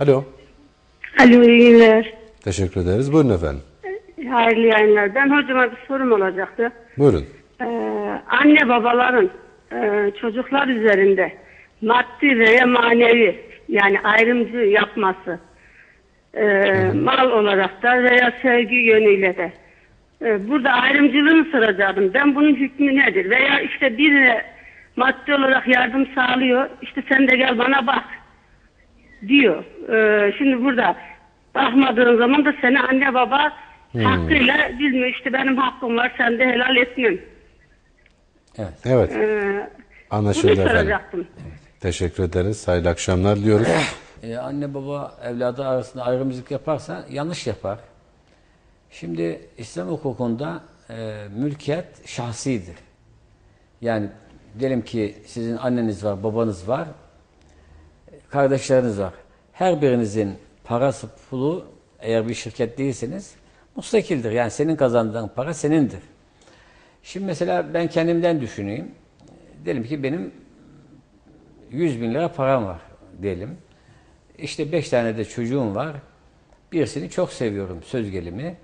Alo. Alo iyi günler. Teşekkür ederiz. Buyurun efendim. Hayırlı yayınlar. Ben hocama bir sorum olacaktı. Buyurun. Ee, anne babaların e, çocuklar üzerinde maddi veya manevi yani ayrımcı yapması e, mal olarak da veya sevgi yönüyle de e, burada ayrımcılığını soracaktım. Ben bunun hükmü nedir? Veya işte birine maddi olarak yardım sağlıyor. İşte sen de gel bana bak diyor. Ee, şimdi burada bakmadığın zaman da seni anne baba hakkıyla bilmiyor. İşte benim hakkım var sen de helal etmiyorsun. Evet. Evet. Ee, Anlaşıldı efendim. Teşekkür ederiz. Hayırlı akşamlar diliyoruz. Ee, anne baba evladı arasında ayrımcılık yaparsa yanlış yapar. Şimdi İslam hukukunda e, mülkiyet şahsidir. Yani diyelim ki sizin anneniz var, babanız var, kardeşleriniz var. Her birinizin parası pulu eğer bir şirket değilseniz mustakildir. Yani senin kazandığın para senindir. Şimdi mesela ben kendimden düşüneyim. Diyelim ki benim 100 bin lira param var diyelim. İşte 5 tane de çocuğum var. Birisini çok seviyorum söz gelimi.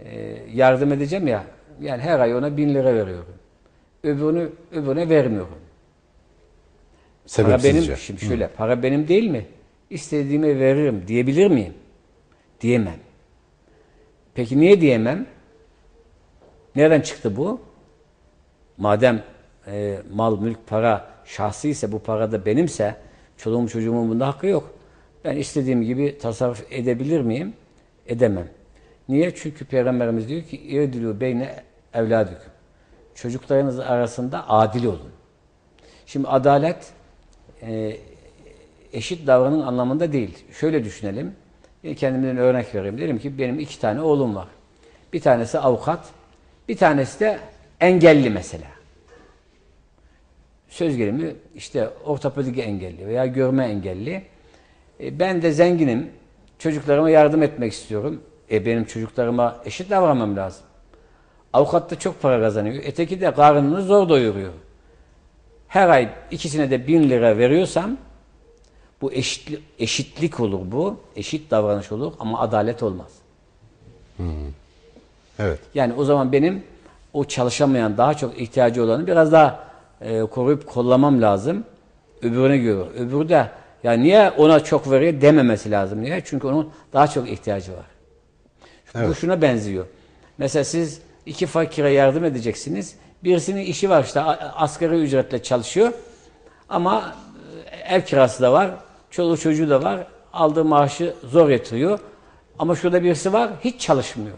Ee, yardım edeceğim ya. Yani her ay ona bin lira veriyorum. Öbürünü öbürüne vermiyorum. Para Sebepsizce. benim, şimdi şöyle, para benim değil mi? İstediğime veririm diyebilir miyim? Diyemem. Peki niye diyemem? Nereden çıktı bu? Madem e, mal, mülk, para şahsi ise bu para da benimse çoluğum çocuğumun bunda hakkı yok. Ben istediğim gibi tasarruf edebilir miyim? Edemem. Niye? Çünkü Peygamberimiz diyor ki İrdülü beyne evladüküm. Çocuklarınız arasında adil olun. Şimdi adalet e, eşit davranın anlamında değil. Şöyle düşünelim. Bir kendimden örnek vereyim. Dedim ki benim iki tane oğlum var. Bir tanesi avukat, bir tanesi de engelli mesela. Söz gelimi işte ortopedik engelli veya görme engelli. E, ben de zenginim. Çocuklarıma yardım etmek istiyorum. E benim çocuklarıma eşit davranmam lazım. Avukat da çok para kazanıyor. Öteki de karnını zor doyuruyor. Her ay ikisine de bin lira veriyorsam bu eşitlik, eşitlik olur bu. Eşit davranış olur ama adalet olmaz. Evet. Yani o zaman benim o çalışamayan, daha çok ihtiyacı olanı biraz daha e, koruyup kollamam lazım. Öbürüne göre. Öbürü de ya niye ona çok veriyor dememesi lazım. Niye? Çünkü onun daha çok ihtiyacı var. Bu şuna benziyor. Mesela siz iki fakire yardım edeceksiniz. Birisinin işi var işte asgari ücretle çalışıyor. Ama e, ev kirası da var. Çoluğu çocuğu da var. Aldığı maaşı zor yatırıyor. Ama şurada birisi var hiç çalışmıyor.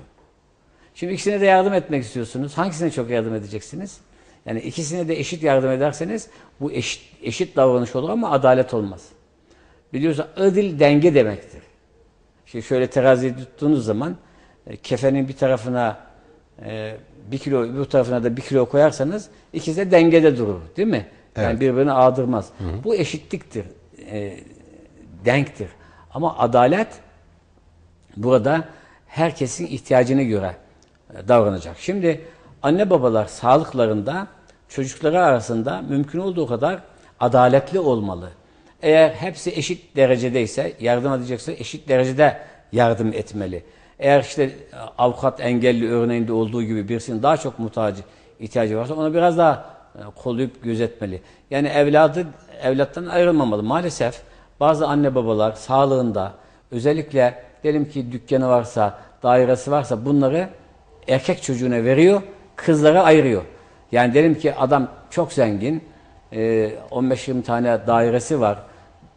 Şimdi ikisine de yardım etmek istiyorsunuz. Hangisine çok yardım edeceksiniz? Yani ikisine de eşit yardım ederseniz bu eşit, eşit davranış olur ama adalet olmaz. Biliyorsunuz adil denge demektir. Şimdi şöyle teraziyi tuttuğunuz zaman e, kefenin bir tarafına e, bir kilo, öbür tarafına da bir kilo koyarsanız ikisi de dengede durur. Değil mi? Yani Evet. birbirini ağdırmaz. Bu eşitliktir. E, denktir. Ama adalet burada herkesin ihtiyacına göre e, davranacak. Şimdi anne babalar sağlıklarında çocukları arasında mümkün olduğu kadar adaletli olmalı. Eğer hepsi eşit derecedeyse, yardım edecekse eşit derecede yardım etmeli. Eğer işte e, avukat engelli örneğinde olduğu gibi birisinin daha çok muhtacı ihtiyacı varsa ona biraz daha e, kollayıp gözetmeli. Yani evladı evlattan ayrılmamalı. Maalesef bazı anne babalar sağlığında özellikle diyelim ki dükkanı varsa, dairesi varsa bunları erkek çocuğuna veriyor, kızlara ayırıyor. Yani diyelim ki adam çok zengin, e, 15-20 tane dairesi var,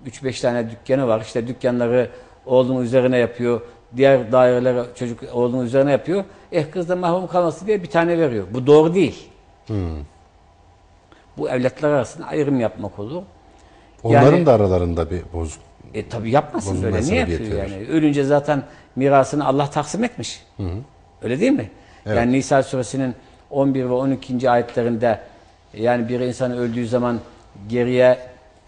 3-5 tane dükkanı var. İşte dükkanları oğlunun üzerine yapıyor, diğer daireleri çocuk oğlunun üzerine yapıyor. Eh kız da mahrum kalması diye bir tane veriyor. Bu doğru değil. Bu evlatlar arasında ayrım yapmak olur. Onların Yani- da aralarında bir bozuk. E tabi yapmasın böyle. Niye yapıyor yani? Ölünce zaten mirasını Allah taksim etmiş. Öyle değil mi? Evet. Yani Nisa suresinin 11 ve 12. ayetlerinde yani bir insan öldüğü zaman geriye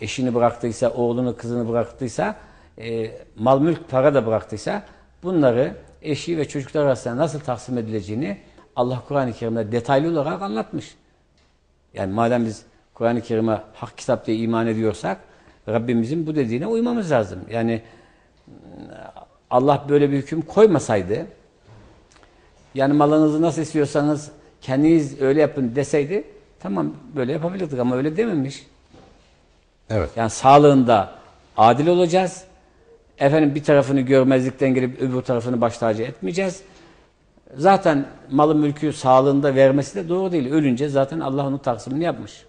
eşini bıraktıysa, oğlunu, kızını bıraktıysa, e, mal mülk para da bıraktıysa bunları eşi ve çocuklar arasında nasıl taksim edileceğini Allah Kur'an-ı Kerim'de detaylı olarak anlatmış. Yani madem biz Kur'an-ı Kerim'e hak kitap diye iman ediyorsak Rabbimizin bu dediğine uymamız lazım. Yani Allah böyle bir hüküm koymasaydı yani malınızı nasıl istiyorsanız kendiniz öyle yapın deseydi tamam böyle yapabilirdik ama öyle dememiş. Evet. Yani sağlığında adil olacağız. Efendim bir tarafını görmezlikten gelip öbür tarafını baş tacı etmeyeceğiz. Zaten malı mülkü sağlığında vermesi de doğru değil. Ölünce zaten Allah onun taksimini yapmış.